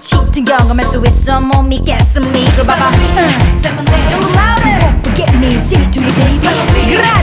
cheating 경험했어 with some 못 믿겠음 니 그럼 me, Someone they do louder Won't forget me. Sing it to me, baby.